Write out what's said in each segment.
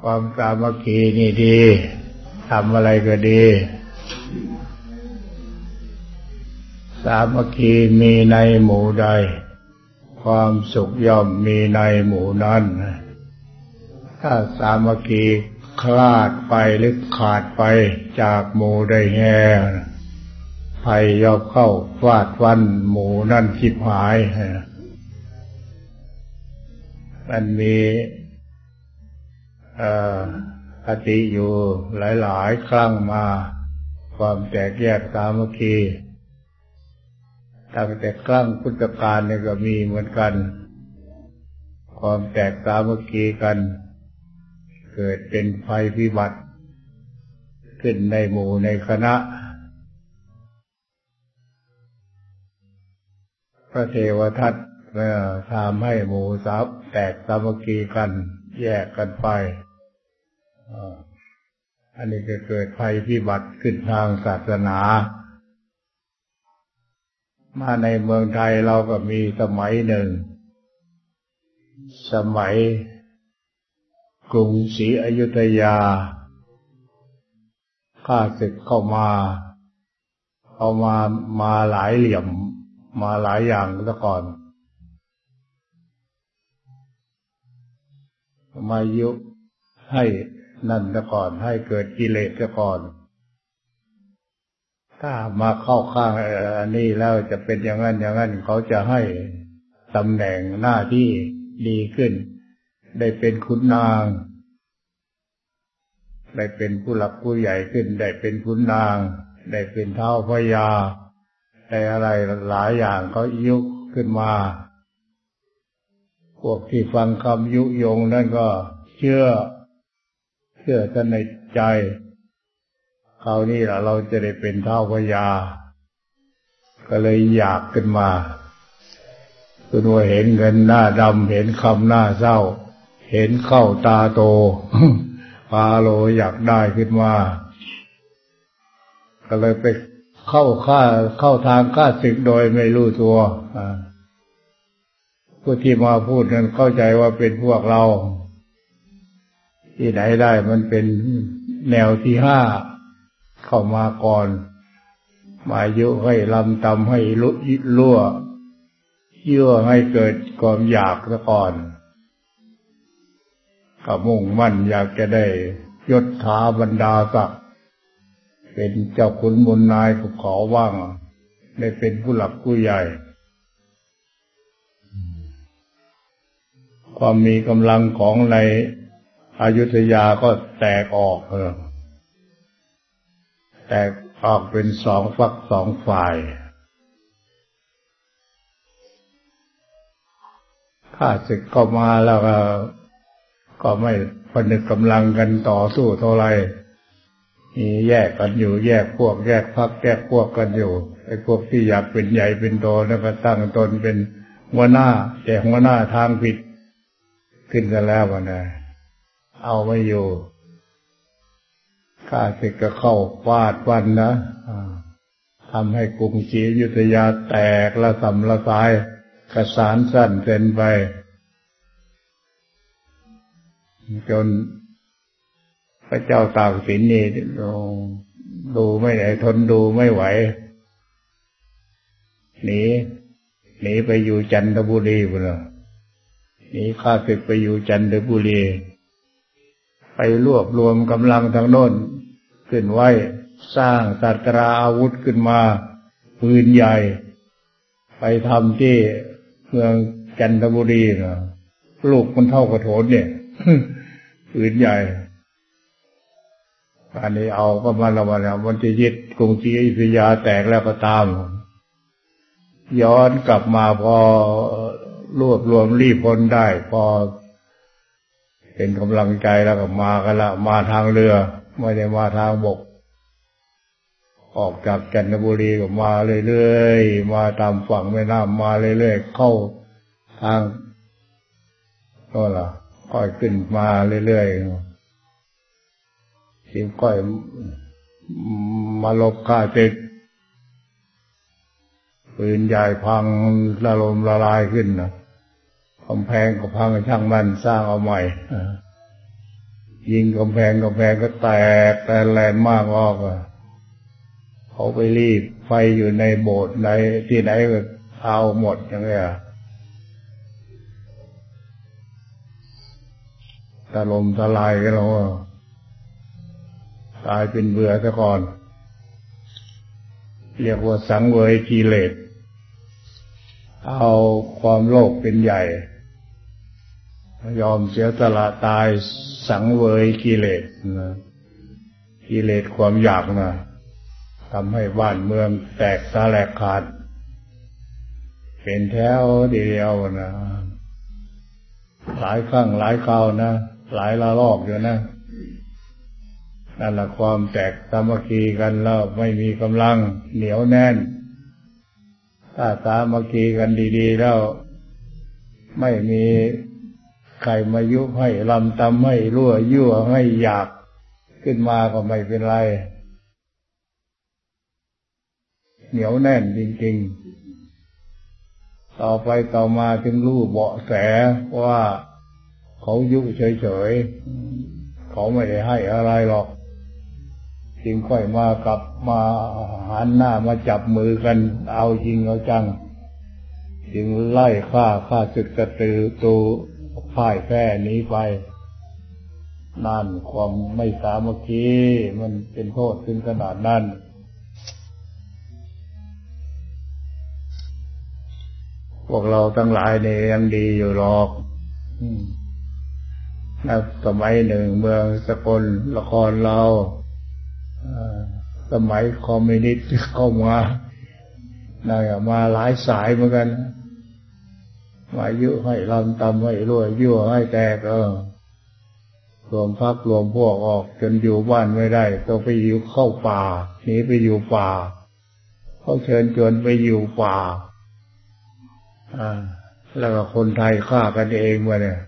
ความสามัคคีนี่ดีทำอะไรก็ดี สามัคคีมีในหมู่ใด ความสุขย่อมมีในหมู่นั้น ถ้าสามัคคีคลาดไปหรือขาดไปจากหมู่ใดแห่ ภัยย่อมเข้าฟาดฟันหมูนั่นคิบหายมันมีคติอยู่หลาย ๆ ครั้งมา ความแตกแยกสามัคคีตั้งแต่ครั้งพุทธกาลเนี่ยก็มีเหมือนกัน ความแตกสามัคคีกัน เกิดเป็นภัยพิบัติ ขึ้นในหมู่ในคณะ ระเทวทัตทำให้หมูสาวแตกสามัคคีกัน แยกกันไปอันนี้ก็เกิดภัยพิบัติขึ้นทางศาสนา มาในเมืองไทยเราก็มีสมัยหนึ่ง สมัยกรุงศรีอยุธยาข้าศึกเข้ามา เอามามาหลายเหลี่ยม มาหลายอย่างซะก่อน มายุให้นั่นซะก่อน ให้เกิดกิเลสซะก่อน ถ้ามาเข้าข้างอันนี้แล้วจะเป็นอย่างนั้นอย่างนั้นเขาจะให้ตำแหน่งหน้าที่ดีขึ้น ได้เป็นคุณนาง ได้เป็นผู้หลักผู้ใหญ่ขึ้น ได้เป็นคุณนาง ได้เป็นเท้าพญา ได้อะไรหลายอย่างเขายุขึ้นมา พวกที่ฟังคำยุยงนั่นก็เชื่อ เชื่อท่านในใจคราวนี้เราจะได้เป็นเท่าพญา ก็เลยอยากขึ้นมาคุณว่าเห็นเงินหน้าดำเห็นคำหน้าเศร้า เห็นเข้าตาโตปาโลอยากได้ขึ้นมา ก็เลยไป เข้าค่าเข้าทางค่าศึกโดยไม่รู้ตัวผู้ที่มาพูดนั้นเข้าใจว่าเป็นพวกเรา ที่ไหนได้มันเป็นแนวที่ห้าเข้ามาก่อน มายุให้ลำตำให้ลุลั่วยั่วให้เกิดความอยากซะก่อนก็มุ่งมั่นอยากจะได้ยศถาบรรดาศักดิ์ เป็นเจ้าขุนมุนนายขอว่างได้เป็นผู้หลักผู้ใหญ่ ความมีกำลังของในอายุทยาก็แตกออกเออแตกออกเป็นสองฝักสองฝ่ายข้าศึกเข้ามาแล้วก็ ก็ไม่พนึกกำลังกันต่อสู้เท่าไรมี แยกกันอยู่ แยกพวก แยกพักแยกพวกกันอยู่ไอ้พวกที่อยากเป็นใหญ่เป็นโตแล้วก็ตั้งตนเป็นหัวหน้า แต่หัวหน้าทางผิด ขึ้นกันแล้วนะเอาไม่อยู่ข้าศึกก็เข้าวาดวันนะทำให้กรุงศรีอยุธยาแตกละสำละสายกระสานสั้นเส้นไป จน พระเจ้าตากสินนี่ดูไม่ไหนทนดูไม่ไหวหนีหนีไปอยู่จันทบุรีไปเลยหนีข้าศึกไปอยู่จันทบุรี ไปรวบรวมกำลังทางโน้นขึ้นไว้ สร้างตัตราอาวุธขึ้นมา ปืนใหญ่ ไปทำที่เมืองจันทบุรีนะลูกมันเท่ากระโถนเนี่ยปืนใหญ่ อันนี้เอาก็มาละวันมันจะยึดกรุงศรีอยุธยาแตกแล้วก็ตาม ย้อนกลับมาพอรวบรวมรีพลได้ พอเป็นกำลังใจแล้วก็มากันละมาทางเรือ ไม่ได้มาทางบก ออกจากจันทบุรีก็มาเรื่อยๆมาตามฝั่งแม่น้ำมาเรื่อยๆเข้าทางก็ล่ะค่อยขึ้นมาเรื่อยๆ ทีมค่อยมาลบข้าศึกปืนใหญ่พังละลมละลายขึ้นนะกำแพงก็พังช่างมันสร้างเอาใหม่ยิงกำแพงกำแพงก็แตกแต่แรงมากออกเขาไปรีบไฟอยู่ในโบสถ์ในที่ไหนก็เอาหมดอย่างเงี้ยตะลมตะลายกันแล้ว ตายเป็นเบื่อซะก่อน เรียกว่าสังเวยกิเลส เอาความโลภเป็นใหญ่ ยอมเสียสละตายสังเวยกิเลสนะกิเลสความอยากนะทำให้บ้านเมืองแตกสาแหลกขาด เป็นแถวเดียวนะ หลายครั้งหลายคราวนะ หลายละลอกอยู่นะ นั่นแหละความแตกสามัคคีกันแล้วไม่มีกำลังเหนียวแน่น ถ้าสามัคคีกันดีๆแล้วไม่มีใครมายุให้ลำตำให้รั่วยั่วให้อยากขึ้นมาก็ไม่เป็นไร เหนียวแน่นจริงๆ ต่อไปต่อมาถึงรู้เบาะแสว่าเขายุเฉยๆ เขาไม่ได้ให้อะไรหรอก จึงค่อยมากลับมาหันหน้ามาจับมือกัน เอาจริงเอาจัง จึงไล่ฆ่าฆ่าศึกกระตือตูพ่ายแพ้นี้ไป นั่นความไม่สามัคคีมันเป็นโทษถึงขนาดนั้นพวกเราทั้งหลายเนี่ยยังดีอยู่หรอกนะสมัยหนึ่งเมืองสกลละครเรา สมัยคอมมิวนิสต์เข้ามาน่ามาหลายสายเหมือนกันมายุให้ลำตำให้รวยยั่วให้แตกเออรวมพักรวมพวกออก จนอยู่บ้านไม่ได้ต้องไปอยู่เข้าป่าหนีไปอยู่ป่าเขาเชิญชวนไปอยู่ป่า อ่า แล้วก็คนไทยฆ่ากันเองมาเนี่ย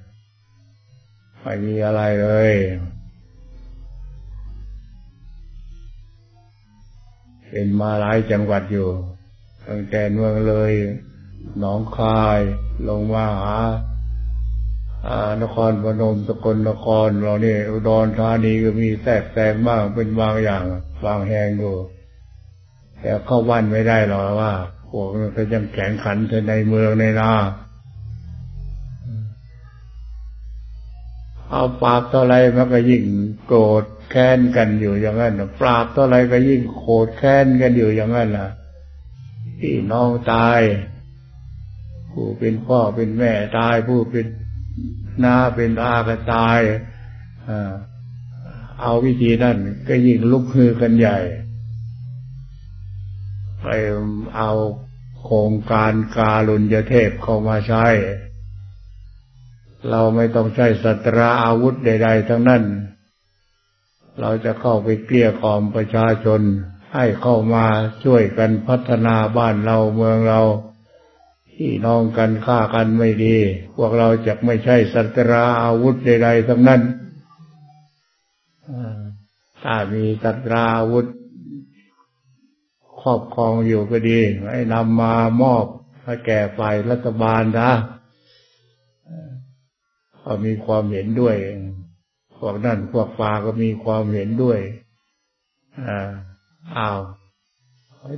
ไม่มีอะไรเลย เป็นมาหลายจังหวัดอยู่ตั้งแต่เมืองเลย หนองคาย ลงมาหานครพนมสกลนครเราเนี่ยอุดรธานีก็มีแทรกแซงบ้างเป็นบางอย่างบางแห่งอยู่แต่เข้าบ้านไม่ได้หรอกว่าพวกมันก็ยังแข็งขันในเมืองในนา เอาปราบเท่าไรมันก็ยิ่งโกรธแค้นกันอยู่อย่างนั้นปราบเท่าไรก็ยิ่งโกรธแค้นกันอยู่อย่างนั้นล่ะพี่น้องตาย ผู้เป็นพ่อเป็นแม่ตาย ผู้เป็นน้าเป็นอาก็ตายเอาวิธีนั่นก็ยิ่งลุกฮือกันใหญ่ไปเอาโครงการการุญยเทพเข้ามาใช้ เราไม่ต้องใช้สัตราอาวุธใด ๆ ทั้งนั้น เราจะเข้าไปเกลี้ยกล่อมประชาชน ให้เข้ามาช่วยกันพัฒนาบ้านเราเมืองเราพี่น้องกันฆ่ากันไม่ดี พวกเราจะไม่ใช่สัตราอาวุธใด ๆ ทั้งนั้นถ้ามีสัตราอาวุธครอบครองอยู่ก็ดี ให้นำมามอบให้แก่ฝ่ายรัฐบาลนะ ก็มีความเห็นด้วย พวกนั่นพวกฟ้าก็มีความเห็นด้วย อ่าอ้าว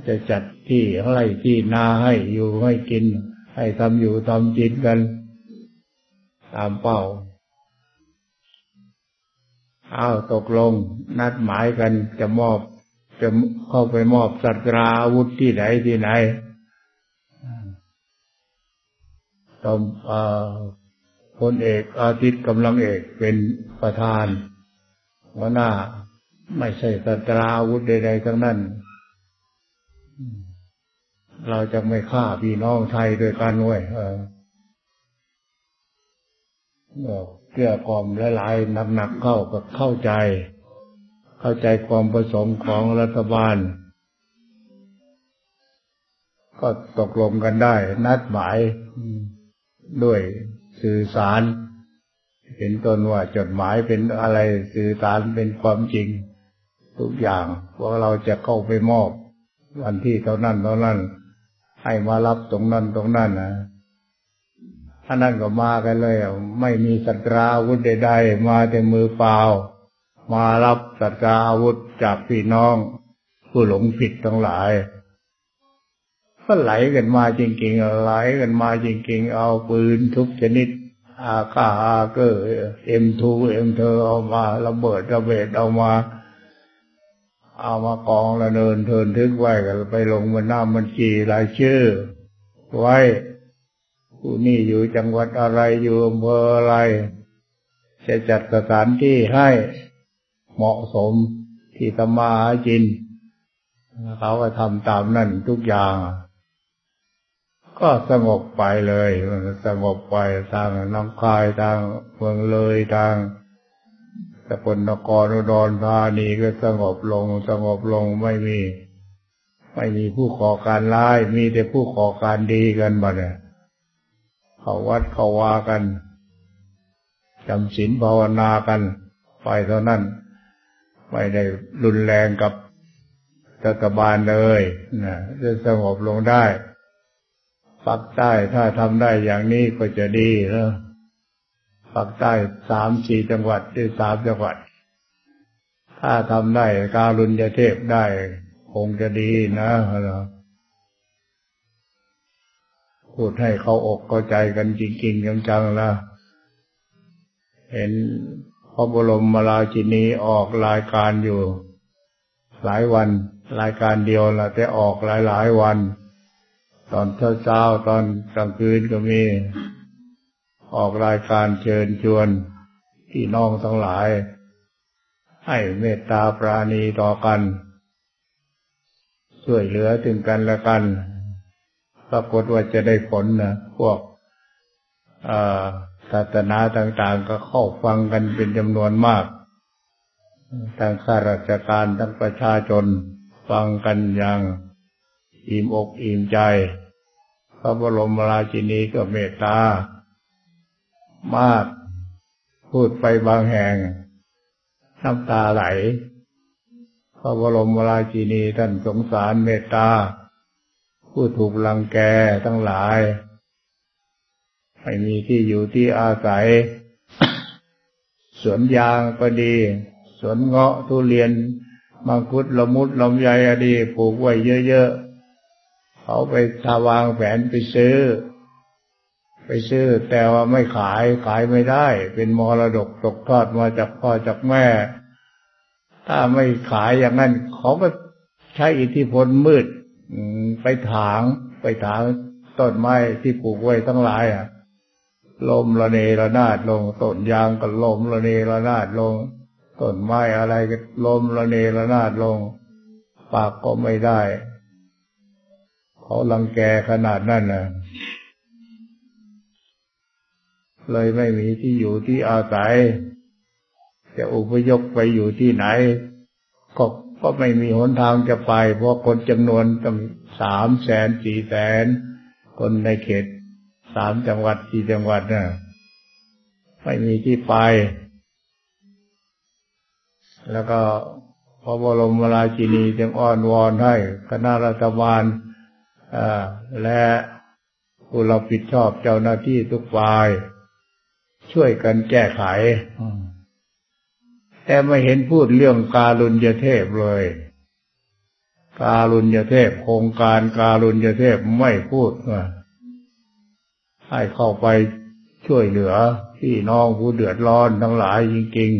จะจัดที่อะไรที่นาให้อยู่ให้กิน ให้ทำอยู่ทำจินกัน ตามเป้าเอาวตกลง นัดหมายกันจะมอบ จะเข้าไปมอบสัตราอาวุธที่ไหนที่ไหนตอม พลเอกอาทิตย์กำลังเอกเป็นประธานหัวหน้าไม่ใช่สัตราอาวุธใดๆทั้งนั้น เราจะไม่ฆ่าพี่น้องไทยด้วยกันเว้ยเออเกลือกล่อมหลายๆหนักๆเข้าก็เข้าใจ เข้าใจความประสงค์ของรัฐบาล ก็ตกลงกันได้ นัดหมายด้วย สื่อสารเห็นต้นว่าจดหมายเป็นอะไรสื่อสารเป็นความจริง ทุกอย่างพวกเราจะเข้าไปมอบ วันที่เท่านั้นเท่านั้น ให้มารับตรงนั้นตรงนั้นนะท่านั้นก็มากันเลยไม่มีสัตราอาวุธใดๆมาแต่มือเปล่า มารับสัตราอาวุธจากพี่น้อง ผู้หลงผิดทั้งหลาย ก็ไหลกันมาจริงๆไหลกันมาจริงๆ เอาปืนทุกชนิดอาคาอาเกอร์เอ็มทูเอ็มเธอเอามาระเบิดระเบิดเอามา เอามากองละเนินเทินทึกไว้กันไปลงบนน้ำมันจีรายชื่อ ไว้ผู้นี่อยู่จังหวัดอะไรอยู่อำเภออะไร จะจัดสถานที่ให้เหมาะสมที่ธรรมาจินเขาก็ทำตามนั่นทุกอย่าง ก็สงบไปเลยสงบไปทางน้องคายทางเมืองเลยทางสกลนครอุดรธานีก็สงบลงสงบลงไม่มี ไม่มีผู้ขอการร้ายมีแต่ผู้ขอการดีกันบ้าเนี่ยเขาวัดเขาวากันจำศีลภาวนากันไปเท่านั้น ไม่ได้รุนแรงกับรัฐบาลเลยนะจะสงบลงได้ ปักใต้ถ้าทำได้อย่างนี้ก็จะดีนะปักใต้สามสี่จังหวัดที่สามจังหวัด ถ้าทำได้การุญยเทพได้คงจะดีนะพูดให้เขาอกเข้าใจกันจริงๆจังๆล้วเห็นพระบรมมาราชินีออกรายการอยู่ หลายวัน รายการเดียวละแต่ออกหลายๆวัน ตอนเช้าๆตอนกลางคืนก็มี ออกรายการเชิญชวนพี่น้องทั้งหลาย ให้เมตตาปราณีต่อกัน ช่วยเหลือถึงกันและกันปรากฏว่าจะได้ผลนะพวกศาสนาต่างๆ ก็เข้าฟังกันเป็นจำนวนมากทางข้าราชการทั้งประชาชนฟังกันอย่างอิ่มอกอิ่มใจ พระบรมราชินีก็เมตตามากพูดไปบางแห่งน้ำตาไหล พระบรมราชินีท่านสงสารเมตตา ผู้ถูกลังแกทั้งหลาย ไม่มีที่อยู่ที่อาศัย สวนยางก็ดี สวนเงาะทุเรียน มังคุดละมุดลำไยอดี ปลูกไว้เยอะ เขาไปทาวางแผนไปซื้อ ไปซื้อ แต่ว่าไม่ขายขายไม่ได้ เป็นมรดกตกทอดมาจากพ่อจากแม่ ถ้าไม่ขายอย่างนั้น เขาก็ใช้อิทธิพลมืดไปถาง ไปถางต้นไม้ที่ปลูกไว้ทั้งหลายอะลมระเนระนาดลงต้นยางก็ลมระเนระนาดลงต้นไม้อะไรก็ลมระเนระนาดลง ปากก็ไม่ได้ เขาลังแกขนาดนั้นนะเลยไม่มีที่อยู่ที่อาศัย จะอุปยกไปอยู่ที่ไหน ก็ก็ไม่มีหนทางจะไป เพราะคนจำนวนตั้งสามแสนสี่แสน คนในเขตสามจังหวัดสี่จังหวัดนะ่ะไม่มีที่ไป แล้วก็พระบรมราชินีจึงอ้อนวอนให้คณะรัฐบาล และผู้รับผิดชอบเจ้าหน้าที่ทุกฝ่าย ช่วยกันแก้ไขแต่ไม่เห็นพูดเรื่องการุญยเทพเลย การุญยเทพโครงการการุญยเทพไม่พูดว่าให้เข้าไปช่วยเหลือพี่น้องผู้เดือดร้อนทั้งหลายจริง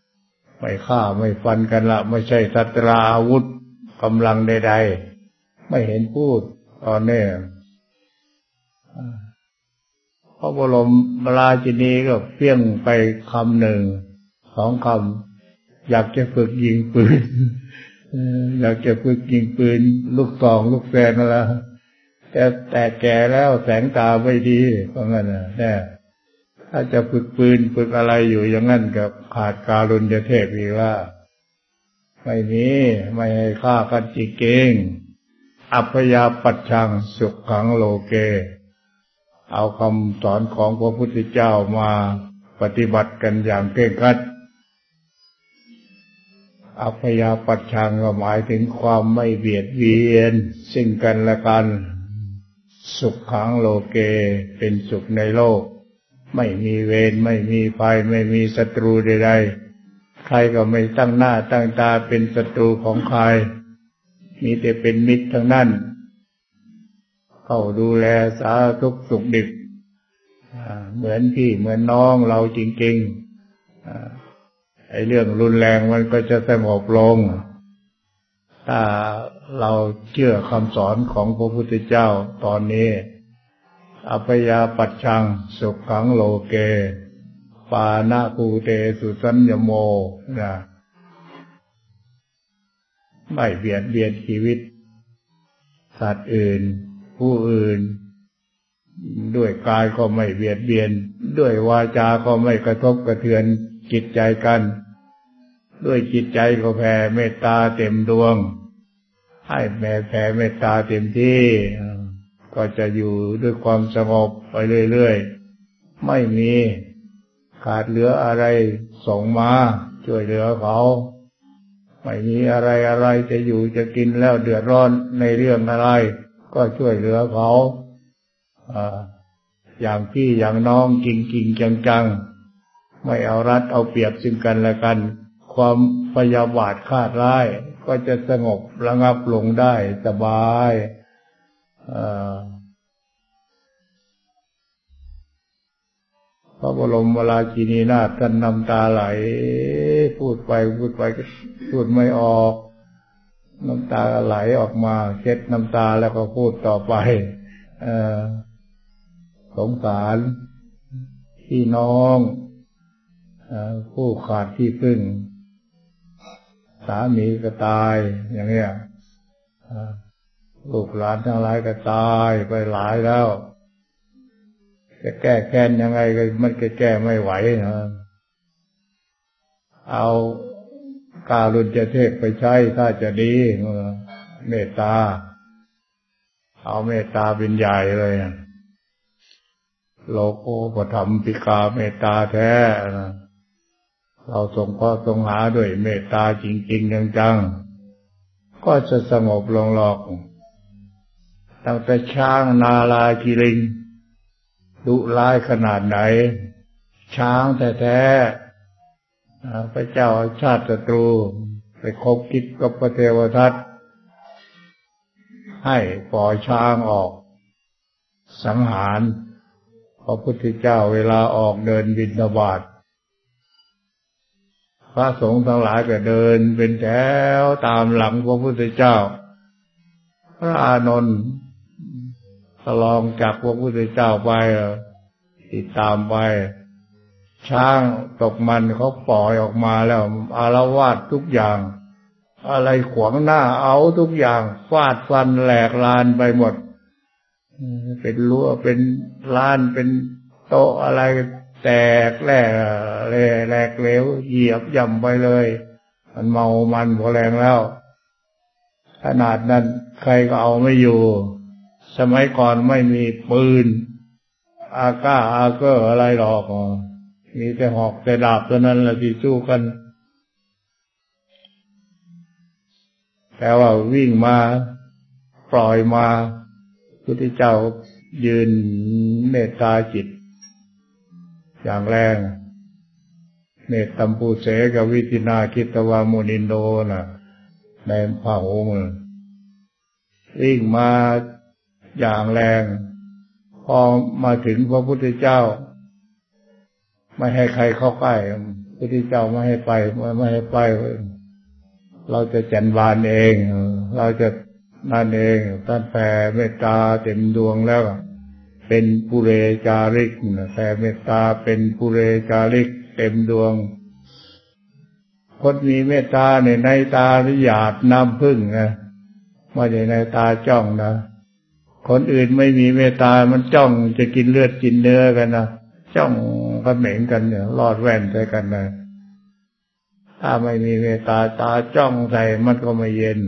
ๆ ไม่ฆ่าไม่ฟันกันละ ไม่ใช่สัตราอาวุธกำลังใดๆ ไม่เห็นพูด ตอนนี้พระบรมราชินีก็เพี้ยงไปคำหนึ่งสองคำอยากจะฝึกยิงปืนอยากจะฝึกยิงปืน ลูกสองลูกแฟนแล้วแต่แต่แก่แล้วแสงตาไม่ดีเพราะงั้นนะแน่ถ้าจะฝึกปืนฝึกอะไรอยู่อย่างนั้นกับขาดการุณจะเทพอีกว่า ไม่มีไม่ให้ฆ่ากันจริงเก่ง อัพยาปัจชังสุขขังโลเก เอาคำสอนของพระพุทธเจ้ามาปฏิบัติกันอย่างเก่งขัด อัพยาปัจชังก็หมายถึงความไม่เบียดเบียนสิ่งกันและกัน สุขขังโลเกเป็นสุขในโลก ไม่มีเวรไม่มีภัยไม่มีศัตรูใดๆ ใครก็ไม่ตั้งหน้าตั้งตาเป็นศัตรูของใคร มีแต่เป็นมิตรทั้งนั้น เข้าดูแลสาทุกสุขดิบเหมือนพี่เหมือนน้องเราจริงๆไอ้เรื่องรุนแรงมันก็จะสงบลง ถ้าเราเชื่อคำสอนของพระพุทธเจ้าตอนนี้ อัพยาปัจชัง สุขขังโลเก ปานาภูเตสุสัญญโมนะ ไม่เบียดเบียนชีวิต สัตว์อื่น ผู้อื่น ด้วยกายก็ไม่เบียดเบียน ด้วยวาจาก็ไม่กระทบกระเทือนจิตใจกัน ด้วยจิตใจก็แผ่เมตตาเต็มดวง ให้แม่แผ่เมตตาเต็มที่ก็จะอยู่ด้วยความสงบไปเรื่อยๆ ไม่มีขาดเหลืออะไรส่งมา ช่วยเหลือเขา ไม่มีอะไรอะไรจะอยู่จะกินแล้วเดือดร้อนในเรื่องอะไร ก็ช่วยเหลือเขาอย่างพี่อย่างน้องจริงจริงจังจังไม่เอารัดเอาเปรียบซึ่งกันและกัน ความพยาบาทคาดร้าย ก็จะสงบระงับลงได้สบาย พระบรมวราชินีนาถท่านน้ำตาไหล พูดไปพูดไปก็พูดไม่ออก น้ำตาไหลออกมาเช็ดน้ำตาแล้วก็พูดต่อไปอสงสาร พี่น้องผู้ขาดที่พึ่ง สามีก็ตาย อย่างเงี้ยลูกหลานทั้งหลายก็ตายไปหลายแล้ว จะแก้แค้นยังไงก็มันก็แก้ไม่ไหวนะเอาการุณจะเทพไปใช้ถ้าจะดีเมตตา เอาเมตตาเป็นใหญ่เลยโลโกปธรรมปิกาเมตตาแท้นะเราทรงพ่อทรงหาด้วยเมตตาจริง ๆ จังๆ ก็จะสงบลงหลอก ตั้งแต่ช้างนาลากิริง ดุร้ายขนาดไหน ช้างแท้ๆพระเจ้าชาติศัตรู ไปคบคิดกับพระเทวทัตให้ปล่อยช้างออก สังหารพระพุทธเจ้าเวลาออกเดินบินบาตพระสงฆ์ทั้งหลายก็เดินเป็นแถวตามหลังพระพุทธเจ้า พระอานนท์ ลองจากพระพุทธเจ้าไปติดตามไป ช้างตกมันเขาปล่อยออกมาแล้วอารวาดทุกอย่าง อะไรขวางหน้าเอาทุกอย่างฟาดฟันแหลกลานไปหมด เป็นรั้วเป็นลานเป็นโต๊ะอะไรแตกแหลกแหลกเหลวเหยียบย่ำไปเลย มันเมามันพอแรงแล้ว ขนาดนั้นใครก็เอาไม่อยู่ สมัยก่อนไม่มีปืน อาก้าอาเกอร์อะไรหรอก มีแต่หอกแต่ดาบตัวนั้นแหละที่สู้กัน แต่ว่าวิ่งมาปล่อยมาพุทธเจ้ายืนเมตตาจิต อย่างแรงเนตตัมปูเสกวิธินาคิตวามุนินโดนะในพระองค์วิ่งมา อย่างแรง พอมาถึงพระพุทธเจ้า ไม่ให้ใครเข้าใกล้พระพุทธเจ้าไม่ให้ไปไม่ให้ไป เราจะจันบานเอง เราจะนั่นเองท่านแผ่เมตตาเต็มดวงแล้ว เป็นปุเรจาริกแผ่เมตตาเป็นปุเรจาริก เต็มดวงคนมีเมตตาในในตาหยาดน้ำพึ่งนะไม่ใช่ในตาจ้องนะ คนอื่นไม่มีเมตตา มันจ้องจะกินเลือดกินเนื้อกันนะจ้องกันเหม็นกันเนี่ยรอดแว่นใส่กันนะถ้าไม่มีเมตตาตาจ้องใส่มันก็ไม่เย็น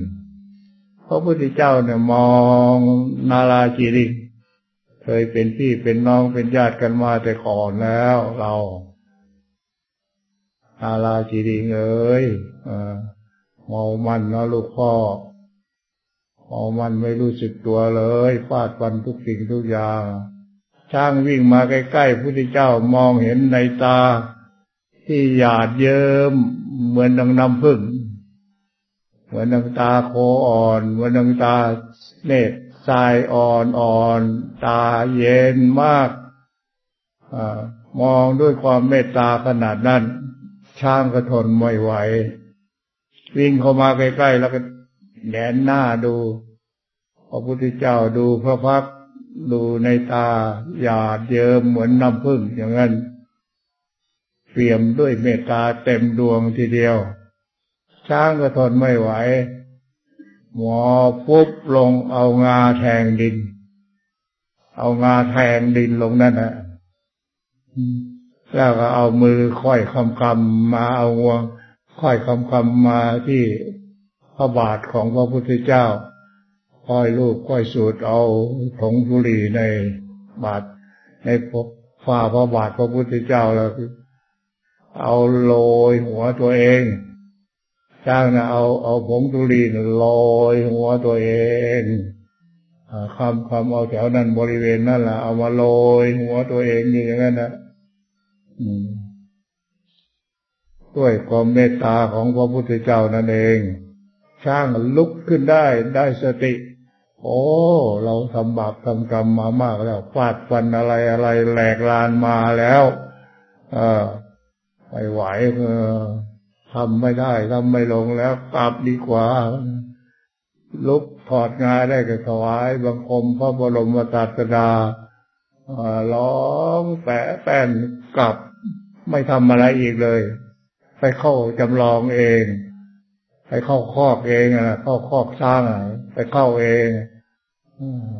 พระพุทธเจ้าเนี่ยมองนาลาจิริงเคยเป็นพี่เป็นน้องเป็นญาติกันมาแต่ก่อนแล้วเราอาลาจีดิงเอ้ยเมามันนะลูกพ่อ เอามันไม่รู้สึกตัวเลยฟาดฟันทุกสิ่งทุกอย่าง ช้างวิ่งมาใกล้ๆพระพุทธเจ้ามองเห็นในตา ที่หยาดเยิ้มเหมือนดังน้ำพึ่ง เหมือนดังตาโคอ่อน เหมือนดังตาเนตรทรายอ่อนอ่อน ตาเย็นมากอมองด้วยความเมตตาขนาดนั้น ช้างก็ทนไม่ไหว วิ่งเข้ามาใกล้ๆแล้วก็ แงนหน้าดู พระพุทธเจ้าดูพระพักดูในตาหยาดเยิ้มเหมือนน้ำพึ่งอย่างนั้นเปี่ยมด้วยเมตตาเต็มดวงทีเดียว ช้างก็ทนไม่ไหว หมอปุ๊บลงเอางาแทงดิน เอางาแทงดินลงนั่นนะแล้วก็เอามือค่อยคำคำมาเอางวง ค่อยคำคำมาที่ พระบาทของพระพุทธเจ้าค่อยลูกค่อยสูดเอาผงธุลีในบาทในพฝ่าพระบาทพระพุทธเจ้าแล้วเอาโรยหัวตัวเองจ้างนะเอาเอาผงธุลีโรยหัวตัวเองคำคำเอาแถวนั้นบริเวณนั่นแหละเอามาโรยหัวตัวเองอย่างนั้นนะด้วยความเมตตาของพระพุทธเจ้านั่นเอง ช้างลุกขึ้นได้ได้สติ โอ้ เราทำบาปทำกรรมมามากแล้วฟาดฟันอะไรอะไรแหลกลานมาแล้วเออไม่ไหวเออทำไม่ได้ทำไม่ลงแล้วกลับดีกว่าลุกถอดงานได้ก็ถวายบังคมพระบรมศาสดาร้องแปะแป้นกลับ ไม่ทำอะไรอีกเลย ไปเข้าจำลองเอง ไปเข้าคอกเองนะเข้าคอกสร้างไปเข้าเอง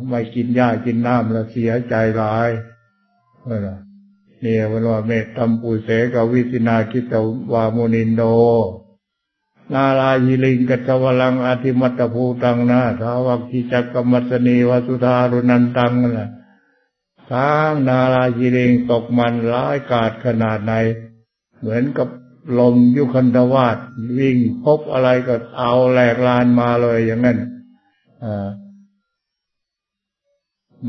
ไม่กินหญ้ากินน้ำแล้วเสียใจร้ายเนี่ยวันว่าเมตตัมปุเสกวิสินาคิตวามุนินโดนาลายิลิงกัตวลังอธิมัตภูตังนะทาวักทิจักกมัสนีวสุธารุนันตังนะทางนาลายิลิงตกมันร้ายกาจขนาดไหน เหมือนกับ ลมยุคันธวาดวิ่งพบอะไรก็เอาแหลกลานมาเลยอย่างนั้น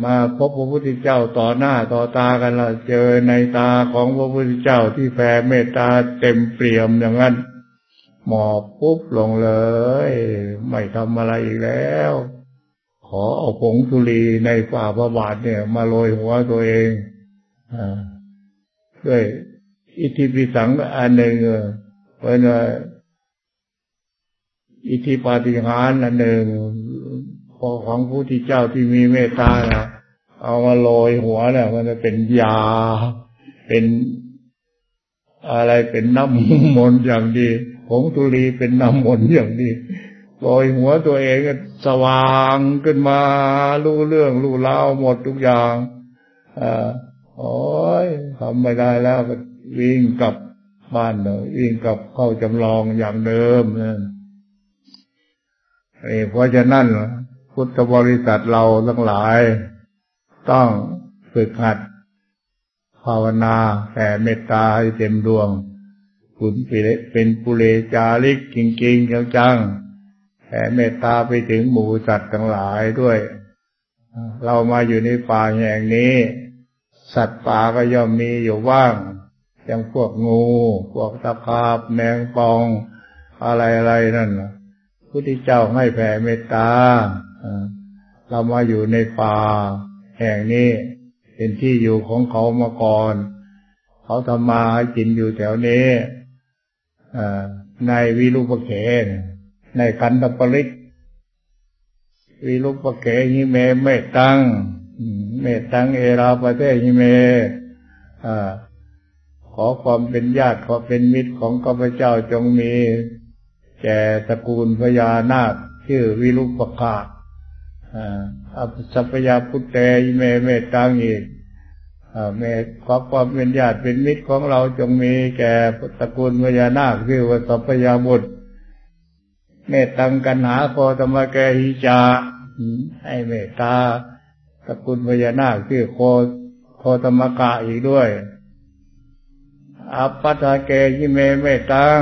มาพบพระพุทธเจ้าต่อหน้าต่อตากันละเจอในตาของพระพุทธเจ้าที่แผ่เมตตาเต็มเปี่ยมอย่างนั้น หมอบปุ๊บลงเลย ไม่ทำอะไรอีกแล้ว ขอเอาผงธุลีในฝ่าพระบาทเนี่ย มาโรยหัวตัวเองอด้วย อิทธิปิสังอันหนึ่งเป็นอิทธิปาฏิหาริย์อันหนึ่งพอของผู้ที่เจ้าที่มีเมตตานะเอามาโรยหัวเนี่ยมันจะเป็นยา เป็นอะไรเป็นน้ำมนต์อย่างดีผงตุลีเป็นน้ำมนต์อย่างดีโรยหัวตัวเองสว่างขึ้นมา รู้เรื่อง รู้เล่าหมดทุกอย่างอ่าโอ้ยทำไม่ได้แล้ว วิ่งกลับบ้านเลยวิ่งกลับเข้าจำลองอย่างเดิมนั่นเพราะฉะนั้นพุทธบริษัทเราทั้งหลาย ต้องฝึกหัด ภาวนาแผ่เมตตาให้เต็มดวงคุณเป็นปุเรจาริกจริงๆจังๆแผ่เมตตาไปถึงหมู่สัตว์ทั้งหลายด้วย เรามาอยู่ในป่าแห่งนี้ สัตว์ป่าก็ย่อมมีอยู่บ้าง อย่างพวกงู พวกตะขาบแมงปอง อะไรอะไรนั่นพุทธเจ้าให้แผ่เมตตาเรามาอยู่ในป่า แห่งนี้เป็นที่อยู่ของเขามาก่อน เขาทำมาให้กินอยู่แถวนี้ในวิรุปเขนในกันตปริกวิรุปเขหิเมเมตัง เมตังเอราประเทหิเม ขอความเป็นญาติขอเป็นมิตรของข้าพเจ้าจงมีแก่ตระกูลพญานาคชื่อวิรุปกาอัสัพยาพุทเตเมเมตตังอีกเมขอความเป็นญาติเป็นมิตรของเราจงมีแก่ตระกูลพญานาคชื่อว่าสัพยาบุตรเมตตังกันหาโคตมะแกหิจาให้เมตตาตระกูลพญานาคชื่อโคโคตมะกะอีกด้วย อัปปตาเกยิเมไม่ตั้ง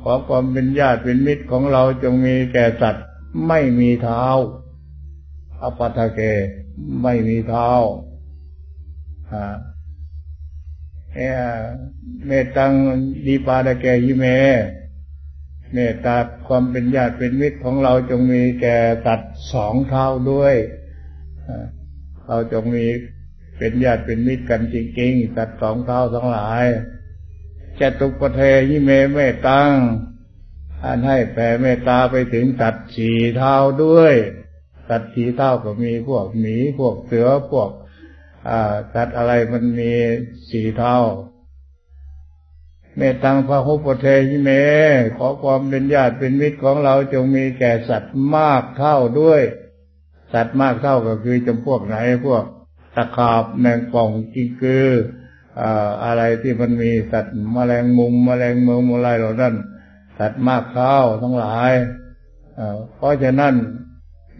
ขอความเป็นญาติเป็นมิตรของเราจงมีแก่สัตว์ไม่มีเท้าอปัตเกไม่มีเท้าเมตังดีปาดแกยิเมเมตตาความเป็นญาติเป็นมิตรของเราจงมีแก่สัตัดสองเท้าด้วยเราจงมีเป็นญาติเป็นมิตรกันจริงๆสัตัดสองเท้าทั้งหลาย จตุปเทยิเมเมตังอันให้แผ่เมตตาไปถึงตัดสีเท้าด้วยตัดสีเท้าก็มีพวกหมีพวกเสือพวกสัตว์อะไรมันมีสีเท้าเมตังพระหุปเทยิเม ขอความเป็นญาติเป็นมิตรของเราจงมีแก่สัตว์มากเท่าด้วย สัตว์มากเท่าก็คือจำพวกไหนพวกตะขาบแมงป่องกิงกือ อะไรที่มันมีสัตว์มแมลงมุมมแมลงเมืองมอะไรเหล่านั้นสัตว์มากเท่าทั้งหลายเพราะฉะนั้น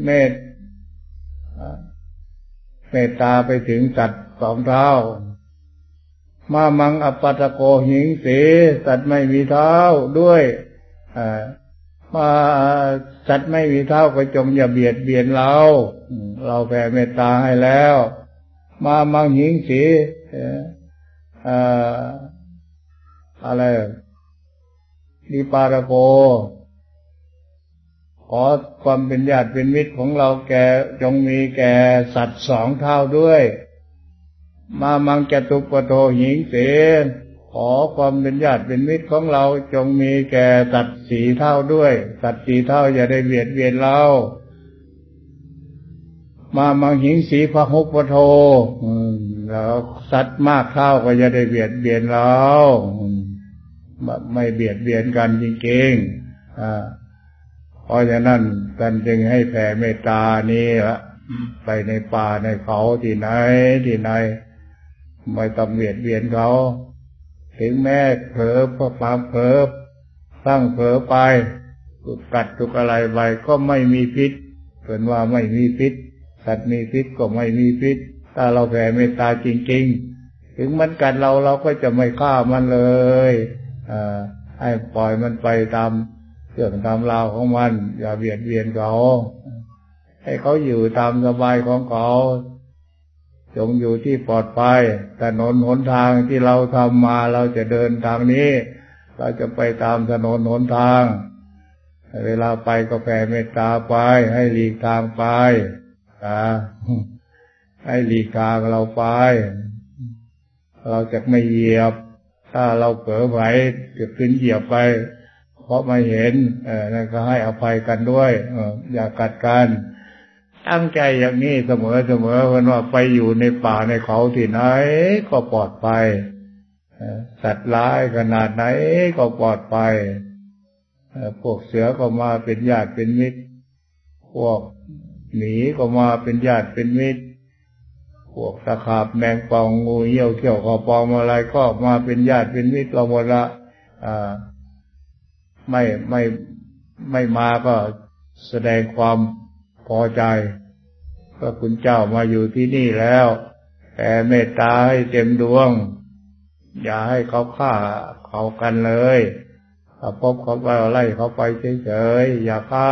เมตเมตตาไปถึงสัตว์สองเท้า มามังอปัตโกหิงสีสัตว์ไม่มีเท้าด้วยมาสัตว์ไม่มีเท้าก็จงอย่าเบียดเบียนเรา เราแผ่เมตตาให้แล้ว มามังหิงสี อะไรนิปารโก ขอความเป็นญาติเป็นมิตรของเราแกจงมีแกสัตว์สองเท่าด้วย มามังจตุปโทหิงเสขอความเป็นญาติเป็นมิตรของเราจงมีแก่สัตว์สีเท่าด้วย สัตว์สีเท่าอย่าได้เบียดเบียนเรา มามังหิงสีพระหุปโท แล้วสัตว์มากเท่าก็จะได้เบียดเบียนเราไม่เบียดเบียนกันจริงๆเพราะฉะนั้นกันจึงให้แผ่เมตตานี้ละไปในป่าในเขาที่ไหนที่ไหนไม่ต้องเบียดเบียนเขา ถึงแม้เผลอเพราะความเผลอตั้งเผลอไปกัดตุกอะไรไปก็ไม่มีพิษเป็นว่าไม่มีพิษสัตว์มีพิษก็ไม่มีพิษ ถ้าเราแผ่เมตตาจริง ๆ ถึงมันกัดเราเราก็จะไม่ฆ่ามันเลยอ่าให้ปล่อยมันไปตามเรื่องตามราวของมัน อย่าเบียดเบียนเขาให้เขาอยู่ตามสบายของเขาจงอยู่ที่ปลอดภัยถนนหนทางที่เราทำมาเราจะเดินทางนี้ เราจะไปตามถนนหนทาง เวลาไปก็แผ่เมตตาไปให้หลีกทางไปอะ ให้หลีกทางเราไป เราจะไม่เหยียบ ถ้าเราเผลอไหวจะขึ้นเหยียบไป เพราะไม่เห็น เออนั่นก็ให้อภัยกันด้วยเอออย่ากัดกัน ตั้งใจอย่างนี้เสมอเสมอวันว่าไปอยู่ในป่าในเขาที่ไหน ก็ปลอดภัยสัตว์ร้ายขนาดไหนก็ปลอดภัยพวกเสือก็มาเป็นญาติเป็นมิตร พวกหมีก็มาเป็นญาติเป็นมิตร พวกตะขาบแมงปองงูเหี้ยวเขี้ยวคอปองอะไรก็มาเป็นญาติเป็นมิตรเราหมดละไม่ไม่ไม่มาก็แสดงความพอใจพระคุณเจ้ามาอยู่ที่นี่แล้วแผ่เมตตาให้เต็มดวง อย่าให้เขาฆ่าเขากันเลยถ้าพบเขาไปไล่เขาไปเฉยๆอย่าฆ่า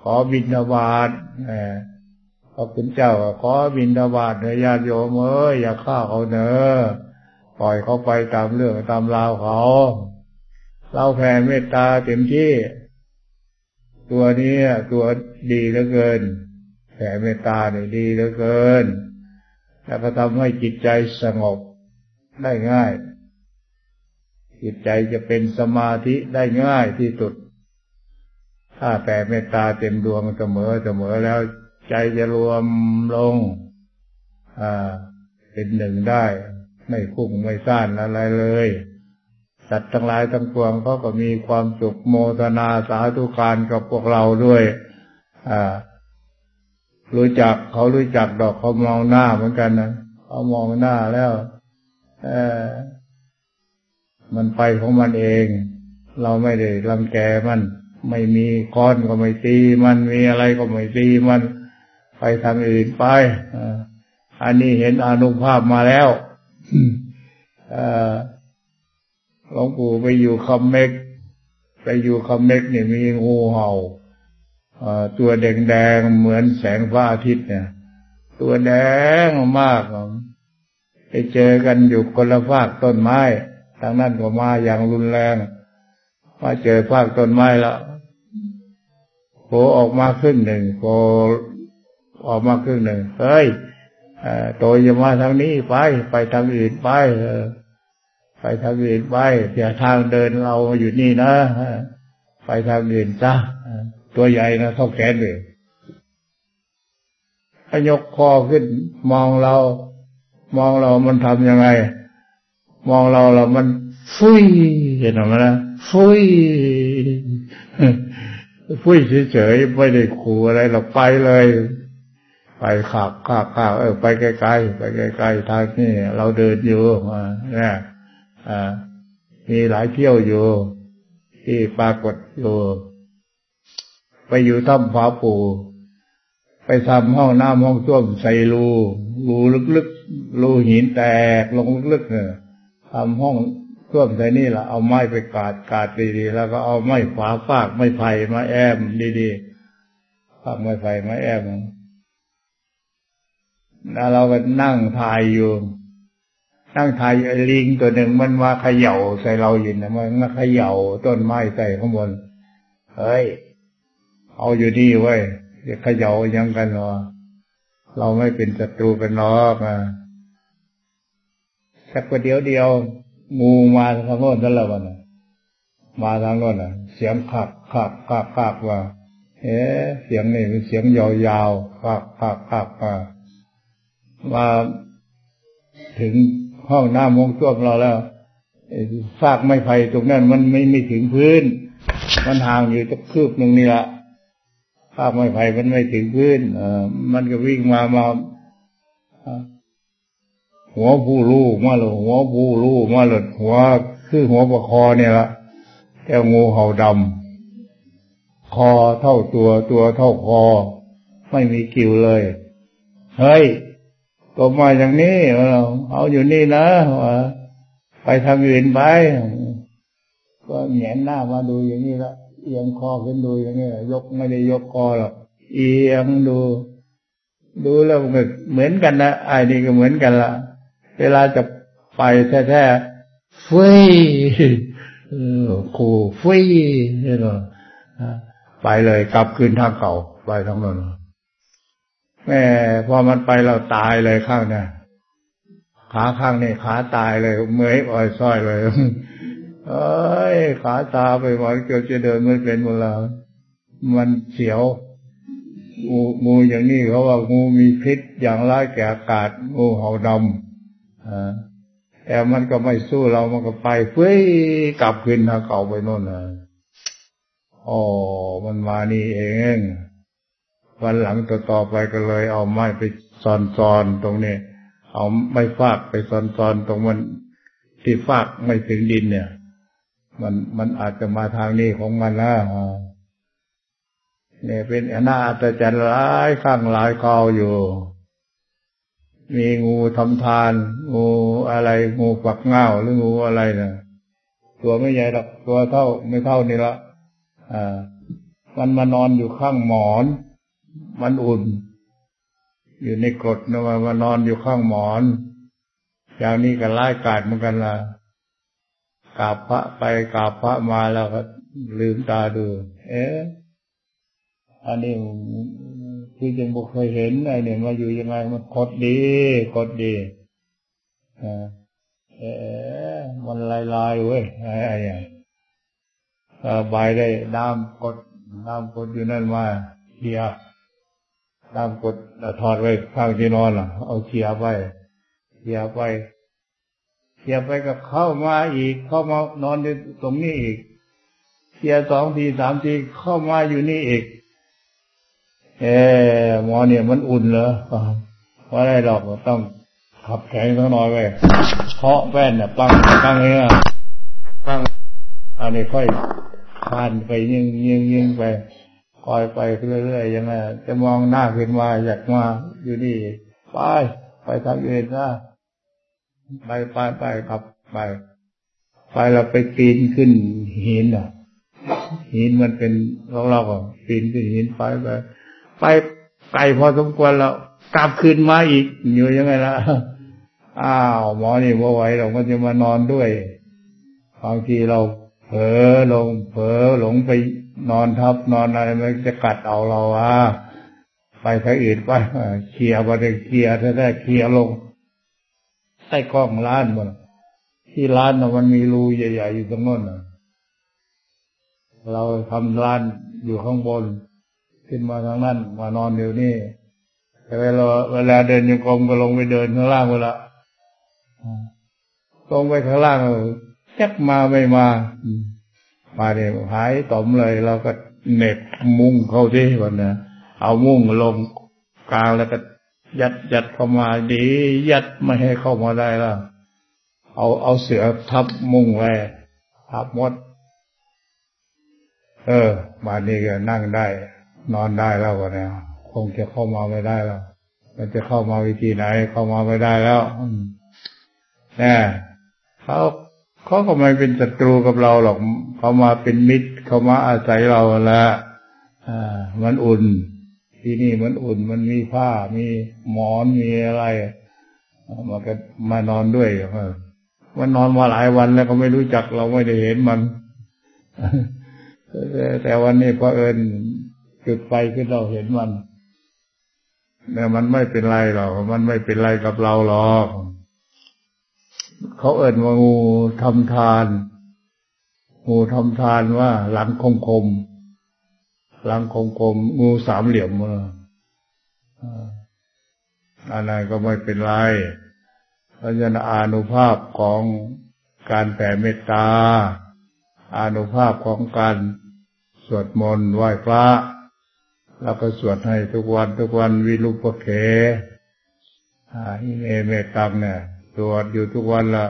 ขอบินทบาท พระคุณเจ้าขอบินทบาทเนญาติโยมเอ้ยอย่าฆ่าเขาเนอะปล่อยเขาไปตามเรื่องตามราวเขา เราแผ่เมตตาเต็มที่ ตัวนี้ตัวดีเหลือเกิน แผ่เมตตาเนี่ยดีเหลือเกิน แล้วก็ทำให้จิตใจสงบได้ง่าย จิตใจจะเป็นสมาธิได้ง่ายที่สุด ถ้าแผ่เมตตาเต็มดวงเสมอเสมอแล้ว ใจจะรวมลง อ่า เป็นหนึ่งได้ ไม่พุ่งไม่ซ่านอะไรเลย สัตว์ทั้งหลายทั้งปวงเขาก็มีความสุขโมทนาสาธุการกับพวกเราด้วย อ่า รู้จักเขารู้จักดอกเขามองหน้าเหมือนกันนะเขามองหน้าแล้ว เออมันไปของมันเอง เราไม่ได้รังแกมัน ไม่มีค้อนก็ไม่ตีมัน มีอะไรก็ไม่ตีมัน ไปทางอื่นไปอันนี้เห็นอนุภาพมาแล้วหลวงปู่ไปอยู่คำเมกไปอยู่คำเมกเนี่ยมีงูเห่าตัวแดงๆเหมือนแสงพระอาทิตย์เนี่ย ตัวแดงมากไปเจอกันอยู่คนละภาคต้นไม้ทางนั้นก็มาอย่างรุนแรงมาเจอภาคต้นไม้แล้วโผล่ออกมาครึ่งหนึ่งโผล่ ออกมาครึ่งหนึ่งเฮ้ยโตอย่ามาทางนี้ไป ไปทางอื่นไปไปทางอื่นไปเดี๋ยทางเดินเราอยู่นี่นะไปทางอื่นจ้าตัวใหญ่นะเท่าแขนเลยถ้ายกคอขึ้น มองเรา มองเรามันทำยังไง มองเราเรามันฟุยเห็นไหมนะฟุยฟุยเฉยๆไม่ได้ขู่อะไรเราไปเลย ไปขับขับขับเออไปไกลๆไปไกลๆทางนี้เราเดินอยู่เนี่ยอ่ามีหลายเที่ยวอยู่ที่ปรากฏอยู่ไปอยู่ถ้ำผาปูไปทำห้องน้ำห้องส้วมใส่รูรูลึกๆรูหินแตกลงลึกๆเนี่ยทำห้องส้วมใส่นี่แหละเอาไม้ไปกาดกาดดีๆแล้วก็เอาไม้ฝาฟากไม้ไผ่มาแอมดีๆฟากไม้ไผ่มาแอม แล้วเราก็นั่งทายอยู่ นั่งทายลิงตัวหนึ่งมันมาเขย่าใส่เราอยู่นะมันมาเขย่าต้นไม้ใส่ข้างบน เฮ้ย เอาอยู่ดีไว้จะเขย่ายังกันหรอเราไม่เป็นศัตรูกันหรอกอะสักประเดี๋ยวเดียวงูมาทางโน้นนั่นแหละวันมาทางโน้นอะ เสียงขักขักขักขักว่าเอ๊เสียงนี่เป็นเสียงยาวๆขักขักขักมา มาถึงห้องน้ำห้องส้วมเราแล้วซากไม้ไผ่ตรงนั้นมันไม่ไม่ถึงพื้น มันห่างอยู่ตะคืบหนึ่งนี่ละภาพไม้ไผ่มันไม่ถึงพื้น เออมันก็วิ่งมามาหัวผู้ลูกมาเลยหัวผู้ลูกมาเลยหัวคือหัวประคอเนี่ยละแก้วงูเห่าดำคอเท่าตัวตัวเท่าคอ ไม่มีกิ่วเลย เฮ้ย ตัวมาอย่างนี้เราเอาอยู่นี่นะไปทางอื่นไปก็แหงนหน้ามาดูอย่างนี้ละเอียงคอขึ้นดูอย่างนี้ยกไม่ได้ยกคอหรอกเอียงดู ดูแล้วมันเหมือนกันนะไอ้นี่ก็เหมือนกันละเวลาจะไปแท้ๆฟุยขู่ฟุยนี่หรอไปเลยกลับคืนทางเก่าไปทั้งนั้น แม่พอมันไปเราตายเลยข้างเนี่ยขาข้างนี่ขาตายเลยเมื่อยอ่อยซ้อยเลยเอ้ยขาตาไปหมดเกือบจะเดินไม่เป็นหมดแล้วมันเสียวงูงูอย่างนี้เขาว่างูมีพิษอย่างร้ายแก่อากาศงูเห่าดำอ่าแต่มันก็ไม่สู้เรามันก็ไปเฟ้ยกลับคืนทางเก่าไปโน่นนะอ๋อมันมานี่เอง วันหลังต่อต่อไปก็เลย เอาไม้ไปซอนๆตรงนี้เอาไม้ฟากไปซอนๆตรงมันที่ฟากไม่ถึงดินเนี่ย มันมันอาจจะมาทางนี้ของมันนะเนี่ยเป็นอนาอัศจรรย์หลายข้างหลายคราอยู่ มีงูทำทาน งูอะไร งูฝักเง่าหรืองูอะไรนะตัวไม่ใหญ่หรอกตัวเท่าไม่เท่านี่ละอ่ามันมานอนอยู่ข้างหมอน มันอุ่น อยู่ในกรดนะมันมานอนอยู่ข้างหมอน อย่างนี้ก็ไล่กาดเหมือนกันละกาบพระไปกาบพระมาแล้วก็ลืมตาดู เอ๊ะอันนี้ที่ยังบุเคยเห็นไอ้เนี่ยมาอยู่ยังไงมันกดดีกดดีเอ๊ะมันลายลายเว้ยไอ้เนี่ยใบได้น้ำกดน้ำกดอยู่นั่นมาเขีย น้ำกดถอดไว้ข้างที่นอนล่ะเอาเขียไปเขียไปเสียไปกับเข้ามาอีก เข้ามานอนอยู่ตรงนี้อีกเสียสองทีสามทีเข้ามาอยู่นี่อีก เออหมอเนี่ยมันอุ่นเหรอว่าได้หรอกต้องขับแข็งสักหน่อยไปเคาะแว่นเนี่ยปังปังเนี่ยปังอันนี้ค่อยคานไปยิงยิงยิงไป คอยไปเรื่อยๆยังไงจะมองหน้าขึ้นมาอยากมาอยู่นี่ไปไปทางอื่นนะไปไปไปครับไป ไปเราไปปีนขึ้นหินอะ หินมันเป็นเราๆก็ปีนขึ้นหินไปไปไปไกลพอสมควรแล้วกลับคืนมาอีกอยู่ยังไงล่ะอ้าวหมอนี่ว่าไหวเราก็จะมานอนด้วยบางทีเราเผลอลงเผลอหลงไป นอนทับนอนอะไรมันจะกัดเอาเราอะไปทางอื่นไปเคลียร์ไปเคลียร์ถ้าได้เคลียร์ลงใต้กล้องร้านมันที่ร้านมันมีรูใหญ่ๆอยู่ตรงนั้นเราทำร้านอยู่ข้างบน ขึ้นมาทางนั้นมานอนเดี๋ยวนี้แต่เวลาเวลาเดินยังกรมก็ลงไปเดินข้างล่างเวลาลงไปข้างล่างจักมาไม่มา มาเนี่ยหายต่อมเลย เราก็เน็บมุ้งเข้าที่วันนะเอามุ้งลงกลางแล้วก็ยัดยัดเข้ามาดี ยัดไม่ให้เข้ามาได้แล้วเอาเอาเสือทับมุ้งไว้ทับมด เออ มานี่ก็นั่งได้ นอนได้แล้ววันนี้คงจะเข้ามาไม่ได้แล้วมันจะเข้ามาวิธีไหน เข้ามาไม่ได้แล้วนี่เขา เขาก็ไม่เป็นศัตรูกับเราหรอกเขามาเป็นมิตรเขามาอาศัยเราละอ่ามันอุ่น ที่นี่มันอุ่นมันมีผ้ามีหมอนมีอะไรมันก็มานอนด้วยมันนอนมาหลายวันแล้วก็ไม่รู้จักเราไม่ได้เห็นมัน แต่วันนี้พอเอิญจุดไฟขึ้นเราเห็นมันแต่มันไม่เป็นไรหรอกมันไม่เป็นไรกับเราหรอก เขาเอ่นว่างูทำทาน งูทำทานว่าหลังคมคมหลังคมคมงูสามเหลี่ยมเอะไรก็ไม่เป็นไรเพราะฉะนั้นอานุภาพของการแผ่เมตตา อานุภาพของการสวดมนต์ไหว้พระ แล้วก็สวดให้ทุกวันทุกวันวิรุปเขอาอิเมเมตังเนี่ย สวดอยู่ทุกวันละ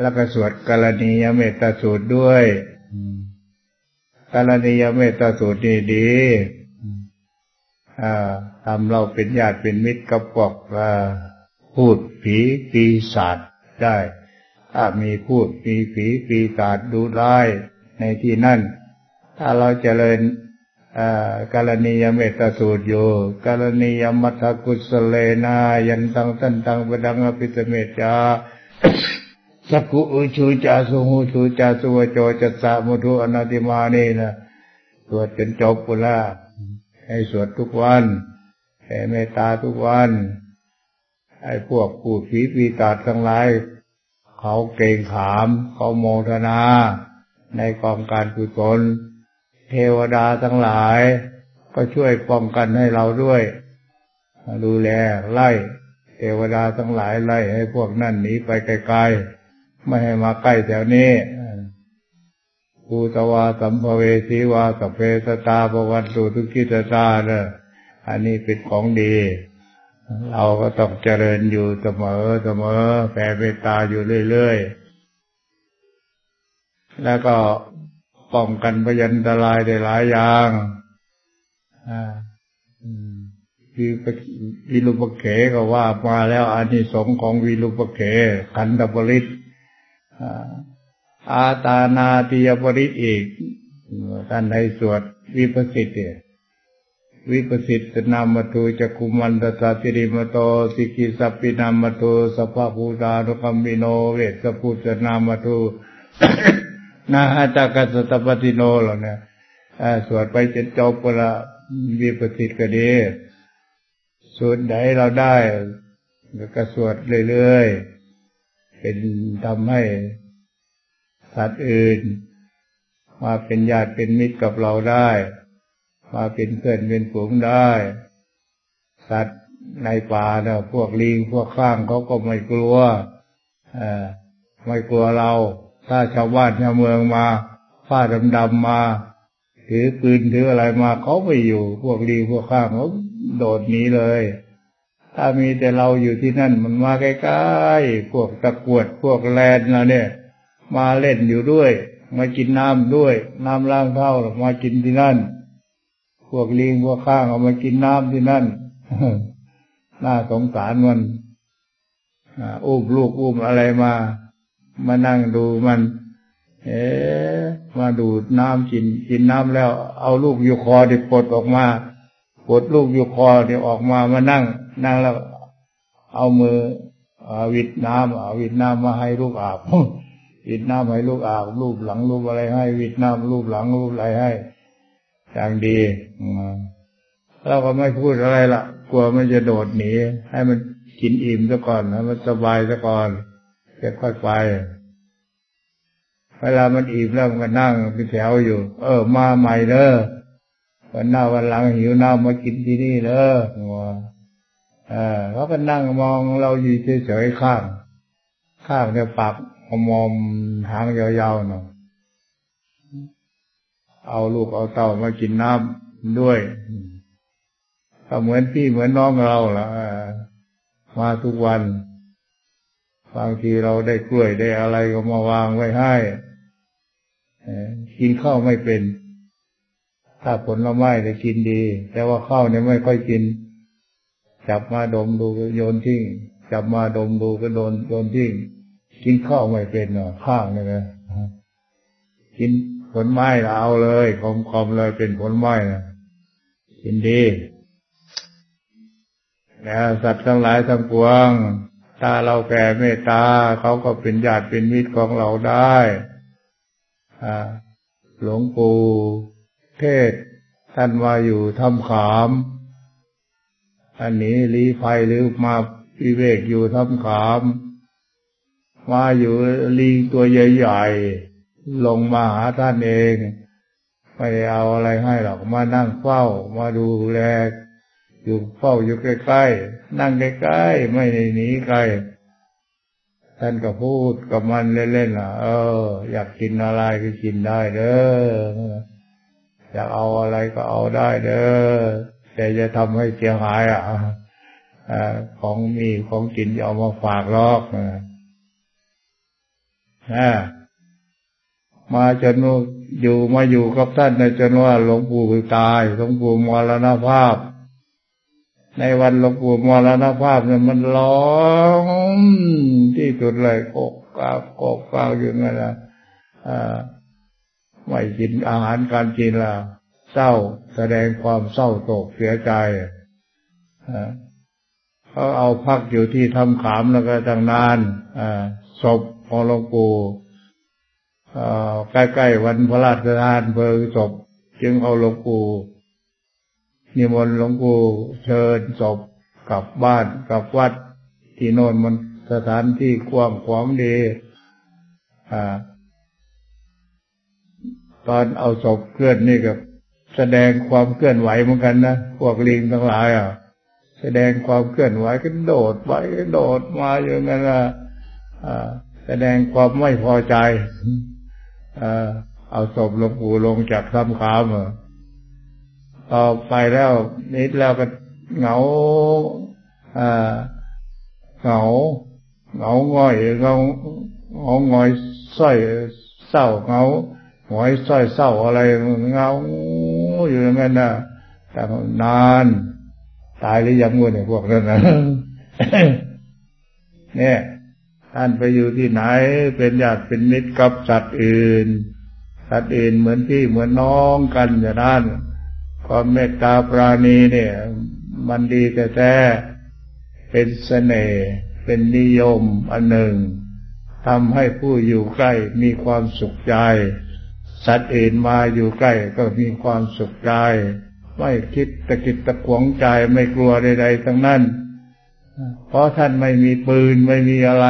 แล้วก็สวดกาลนียเมตตาสูตรด้วยกาลนียเมตตาสูตรนี่ดีทำเราเป็นญาติเป็นมิตรกับพวกพูดผีปีศาจได้ ถ้ามีพูดมีผีปีศาจดูร้ายในที่นั่น ถ้าเราเจริญ กาลนียเมตสูตรอยู่กาลนียมัทกุศเลนายันตังตันตังปดังอภิตเมตจาสักกุอุชูจาสุหูชูจาสุวโจจัสสะมุทุอนาติมานี่นะสวดจนจบปุละให้สวดทุกวันให้เมตตาทุกวันให้พวกผู้ผีปีตาทั้งหลาย เขาเก่งขาม เขาโมทนา ในกองการกุศล เทวดาทั้งหลาย ก็ช่วยป้องกันให้เราด้วยดูแลไล่เทวดาทั้งหลายไล่ให้พวกนั่นหนีไปไกลๆไม่ให้มาใกล้แถวนี้ภูตวาสัมภเวสีวาสเพสตาปวันตุทุกิตตาเนอะอันนี้เป็นของดี เราก็ต้องเจริญอยู่เสมอเสมอแผ่เมตตาอยู่เรื่อยๆ แล้วก็ ป้องกันพยันตรายได้หลายอย่างคือวิรุปเขก็ว่ามาแล้วอานิสงส์ของวิรุปเขขันธปริตอาตานาติยปริตอีกท่านให้สวดวิปัสสิตวิปัสสิตนามตุจักุมันตตาติริมโตสิกิสัพพินามตุสภาภูตานุคัมมิโนเวสพุทธนามตุ นาหาจากัสตปฏิโนหรอกนะสวดไปจนจบเวลาวิปสิทธิ์ก็ดีสวดไหนเราได้ก็สวดเรื่อยๆ เป็นทำให้สัตว์อื่น มาเป็นญาติเป็นมิตรกับเราได้ มาเป็นเพื่อนเป็นฝูงได้ สัตว์ในป่าเนี่ยพวกลิงพวกข้างเขาก็ไม่กลัว อ่า ไม่กลัวเรา ถ้าชาวบ้านชาวเมืองมาผ้าดำๆมา ถือปืนถืออะไรมาเขาไม่อยู่ พวกลีพวกข้างเขาโดดหนีเลย ถ้ามีแต่เราอยู่ที่นั่นมันมาใกล้ๆพวกตะกวดพวกแลนเราเนี่ย มาเล่นอยู่ด้วย มากินน้ำด้วย น้ำล้างเท้ามากินที่นั่น พวกลิงพวกข้างเอามากินน้ำที่นั่นน่าสงสารมันอุ้มลูกอุ้มอะไรมา มานั่งดูมัน เอ๊มาดูดน้ำกินกินน้ำแล้ว เอาลูกอยู่คอเดิปลดออกมาปลดลูกอยู่คอเดี๋ยวออกมามานั่ง นั่งแล้ว เอามือวิดน้ำเอาวิดน้ำมาให้ลูกอาบวิดน้ำให้ลูกอาบรูปหลังรูปอะไรให้ วิดน้ำรูปหลังรูปอะไรให้อย่างดีเราก็ไม่พูดอะไรละกลัวมันจะโดดหนีให้มันกินอิ่มซะก่อนให้มันสบายซะก่อน จะค่อยไป เวลามันอิ่มแล้วมันก็นั่งเป็นแถวอยู่ เออ มาใหม่เด้อวันหน้าวันหลังหิวน้ำมากินที่นี่เด้อเออเขาก็นั่งมองเราอยู่เฉยๆข้างข้างเนี่ยปากมอมหางยาวๆหน่อยเอาลูกเอาเต่ามากินน้ำด้วยก็เหมือนพี่เหมือนน้องเราล่ะมาทุกวัน บางทีเราได้กล้วยได้อะไรก็มาวางไว้ให้กินข้าวไม่เป็น ถ้าผลไม้ได้กินดี แต่ว่าข้าวเนี่ยไม่ค่อยกิน จับมาดมดูก็โยนทิ้ง จับมาดมดูก็โดนโยนทิ้ง กินข้าวไม่เป็นเนาะข้างเลยนะกินผลไม้เอาเลยคอมคอมเลยเป็นผลไม้นะกินดีแล้วสัตว์ทั้งหลายทั้งปวง ถ้าเราแก่เมตตาเขาก็เป็นญาติเป็นมิตรของเราได้หลวงปู่เทศ ท่านมาอยู่ทำขาม อันนี้ลีไฟหรือมาพิเวกอยู่ทำขามมาอยู่ลีตัวใหญ่ๆ ลงมาหาท่านเอง ไม่ได้เอาอะไรให้หรอก มานั่งเฝ้า มาดูแล อยู่เฝ้าอยู่ใกล้ๆ นั่งใกล้ๆไม่ได้หนีไกลท่านก็พูดกับมันเล่นๆอะ เออ อยากกินอะไรก็กินได้เด้ออยากเอาอะไรก็เอาได้เด้อแต่จะทำให้เสียหายอะของมีของกินเอามาฝากลอกนะมาจนอยู่มาอยู่กับท่านจนว่าหลวงปู่ตายหลวงปู่มรณภาพ ในวันหลวงปู่มรณภาพเนี่ยมันร้องที่สุดเลยกอกกากกกกากอยู่นั่นนะไม่กินอาหารการกินละเศร้าแสดงความเศร้าโศกเสียใจเขาเอาพักอยู่ที่ทำขามแล้วก็ตั้งนานศพขอหลวงปู่ใกล้ๆวันพระราชทานเพลิงศพจึงเอาหลวงปู่ นิมนต์หลวงปู่เชิญศพกลับบ้านกลับวัด ที่โน่นมันสถานที่กว้างขวางดีอ่าตอนเอาศพเคลื่อนนี่กับแสดงความเคลื่อนไหวเหมือนกันนะพวกลิงทั้งหลายอะ แสดงความเคลื่อนไหวก็โดดไปโดดมาอย่างนั้นอะแสดงความไม่พอใจเอาศพหลวงปู่ลงจากซ้ำขามอะ ต่อไปแล้วนิดแล้วก็เหงาอ่าเหงาเหงาง่อยเหงาเหงาง่อยส้อยเศร้าเหงาหงอยส้อยเศร้าอะไรเหงาอยู่อย่างนั้นนะแต่นานตายหรือยังงูเนี่ยพวกนั้นนะเนี่ยท่านไปอยู่ที่ไหนเป็นญาติเป็นมิตรกับสัตว์อื่น สัตว์อื่นเหมือนพี่เหมือนน้องกันอย่างนั้น ความเมตตาปราณีเนี่ย มันดีแต่แต่เป็นเสน่ห์เป็นนิยมอันหนึ่งทำให้ผู้อยู่ใกล้มีความสุขใจ สัตว์อื่นมาอยู่ใกล้ก็มีความสุขใจ ไม่คิดตะกิดตะขวงใจไม่กลัวใดๆทั้งนั้น เพราะท่านไม่มีปืนไม่มีอะไร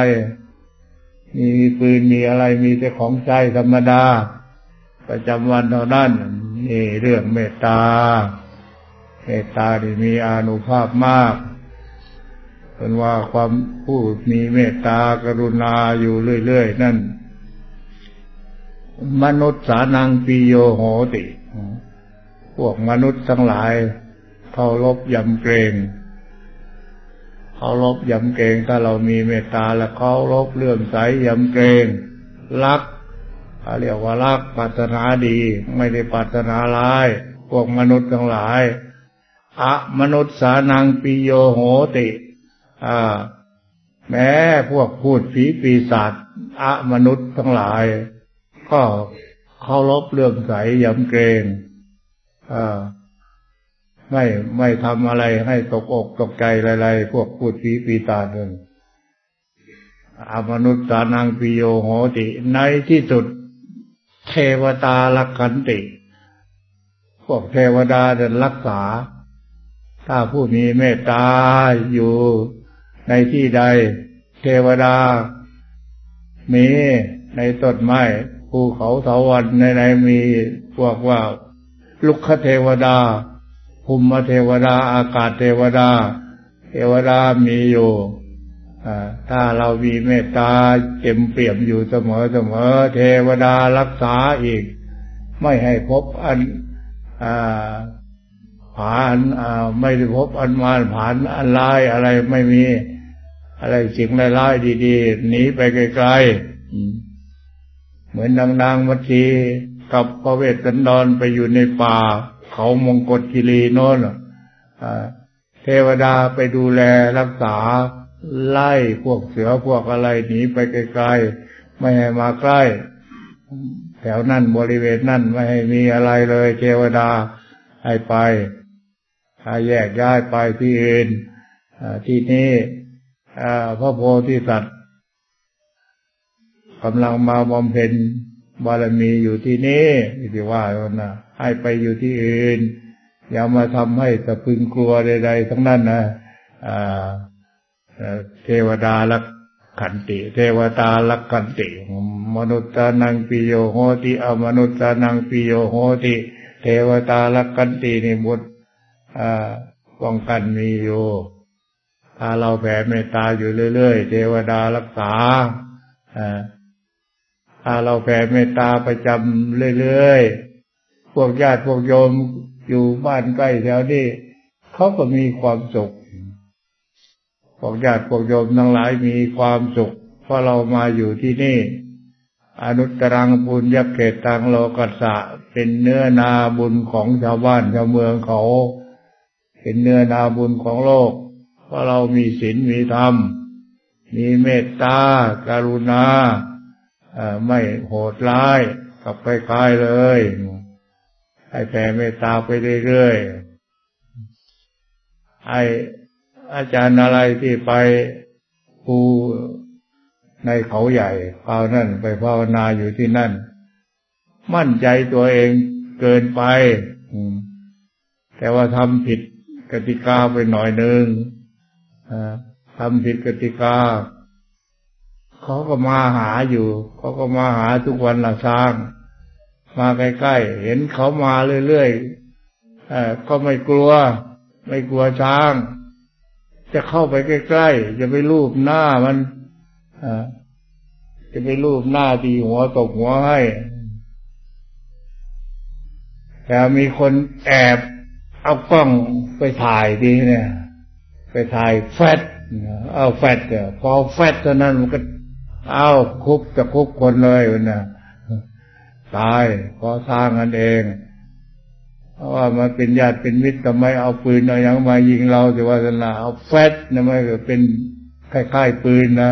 มีปืนมีอะไรมีแต่ของใจธรรมดา ประจำวันเท่านั้น นี่เรื่องเมตตา เมตตาที่มีอานุภาพมากเป็นว่าความผู้มีเมตตากรุณาอยู่เรื่อยๆนั่น มนุษย์สานังปิโยโหติ พวกมนุษย์ทั้งหลายเคารพยำเกรงเคารพยำเกรงถ้าเรามีเมตตาแล้วเคารพเลื่อมใสยำเกรงรัก เขาเรียกว่ารักปรารถนาดี ไม่ได้ปรารถนาร้ายพวกมนุษย์ทั้งหลายอะมนุษย์สานังปิโยโหติอ่าแม้พวกพูดผีปีศาจอะมนุษย์ทั้งหลาย ก็เคารพเลื่อมใสยำเกรงอ่าไม่ไม่ทำอะไรให้ตกอกตกใจอะไรๆพวกพูดผีปีตาเดินอมนุษย์สานังปิโยโหติ ในที่สุด เทวตาลักขันติ พวกเทวดาจะรักษา ถ้าผู้มีเมตตาอยู่ในที่ใด เทวดา มีในต้นไม้ภูเขาเถาวันในไหนมีพวกว่าลุกขเทวดาภูมิเทวดา อากาศเทวดา เทวดามีอยู่ ถ้าเรามีเมตตาเต็มเปี่ยมอยู่เสมอเสมอเทวดารักษาอีก ไม่ให้พบอันผ่านไม่ได้พบอันมานผ่านอันลายอะไรไม่มี อะไรสิ่งร้ายๆดีๆหนีไปไกลๆเหมือนนางนางมัทีกับพระเวสสันดรไปอยู่ในป่า เขามงกฎกิรีโน้นเทวดาไปดูแลรักษา ไล่พวกเสือพวกอะไรหนีไปไกลๆไม่ให้มาใกล้ แถวนั่นบริเวณนั่นไม่ให้มีอะไรเลยเทวดาให้ไปถ้าแยกย้ายไปที่อื่นที่นี้พระโพธิสัตว์กำลังมาบำเพ็ญบารมีอยู่ที่นี้ที่ว่านะให้ไปอยู่ที่อื่น อย่ามาทำให้สะพึงกลัวใดๆทั้งนั้นนะ เทวดาลักขันติ เทวดาลักขันติ มนุษย์นังปิโยโหติอมนุษย์นังปิโยโหติเทวดาลักขันตินี่บุตรป้องกันมีอยู่ถ้าเราแผ่เมตตาอยู่เรื่อยๆ เทวดารักษาถ้าเราแผ่เมตตาประจำเรื่อยๆ พวกญาติพวกโยมอยู่บ้านใกล้แถวนี้เขาก็มีความสุข พวกญาติพวกโยมทั้งหลายมีความสุข เพราะเรามาอยู่ที่นี่ อนุตรังบุญยักเขตตังโลกัสสะเป็นเนื้อนาบุญของชาวบ้านชาวเมืองเขา เป็นเนื้อนาบุญของโลก เพราะเรามีศีลมีธรรม มีเมตตาการุณาไม่โหดร้ายกับใครๆเลย ให้แผ่เมตตาไปเรื่อยๆไอ อาจารย์อะไรที่ไปภูในเขาใหญ่ภาวนั่นไปภาวนาอยู่ที่นั่น มั่นใจตัวเองเกินไปแต่ว่าทำผิดกติกาไปหน่อยหนึ่งทำผิดกติกา เขาก็มาหาอยู่ เขาก็มาหาทุกวันละสร้าง มาใกล้ๆ เห็นเขามาเรื่อยๆก็ไม่กลัว ไม่กลัวช้าง จะเข้าไปใกล้ๆจะไปรูปหน้ามันจะไปรูปหน้าตีหัวตกหัวให้แต่มีคนแอบเอากล้องไปถ่ายดีเนี่ย ไปถ่ายแฟตเอาแฟตเพอแฟตเท่านั้นมันก็เอาคุบจะคุบคนเลยนะตายเพราะสร้างกันเอง เพราะว่ามันเป็นญาติเป็นมิตรทำไมเอาปืนเอาอย่างมายิงเราแต่ว่าสนาเอาแฟตนะไม่เป็นคล้ายๆปืนนะ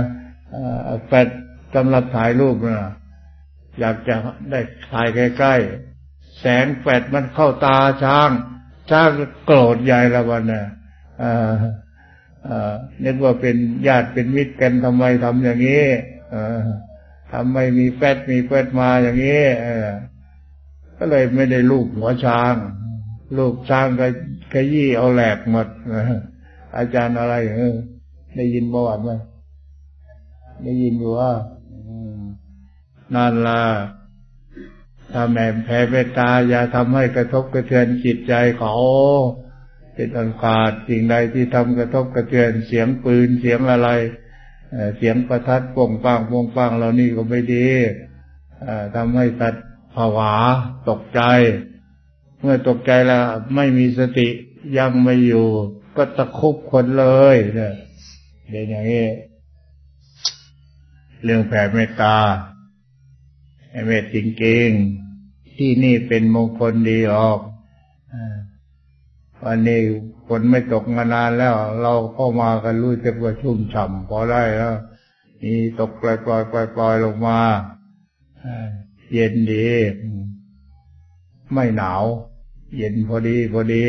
แฟตสำหรับถ่ายรูปนะอยากจะได้ถ่ายใกล้ๆแสงแฟตมันเข้าตาช้างช้างโกรธใหญ่ละวันนะนึกว่าเป็นญาติเป็นมิตรกันทำไมทำอย่างนี้ทำไม่มีแฟดมีแฟดมาอย่างนี้ ก็เลยไม่ได้ลูกหัวช้าง ลูกช้างก็ขยี้เอาแหลกหมดอาจารย์อะไรเออได้ยินประวัติไหมได้ยินอยู่ว่านั่นละถ้าแม่แพ้เมตตาอย่าทำให้กระทบกระเทือนจิตใจเขาเป็นอันขาดสิ่งใดที่ทำกระทบกระเทือนเสียงปืนเสียงอะไรเสียงประทัดป่งปังป่งปังเหล่านี้ก็ไม่ดีทำให้สัตว์ ผวา ตกใจ เมื่อตกใจแล้วไม่มีสติยังไม่อยู่ ก็ตะคุบคนเลยเนี่ยอย่างนี้เรื่องแผ่เมตตาเมตจริงๆที่นี่เป็นมงคลดีออกวันนี้ฝนไม่ตกมานานแล้ว เราเข้ามากันรู้สึกว่าชุ่มฉ่ำพอได้แล้วมีตกปล่อยปล่อยปล่อยปล่อยลงมา เย็นดี ไม่หนาว เย็นพอดีพอดี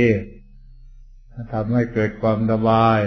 ทำให้เกิดความสบาย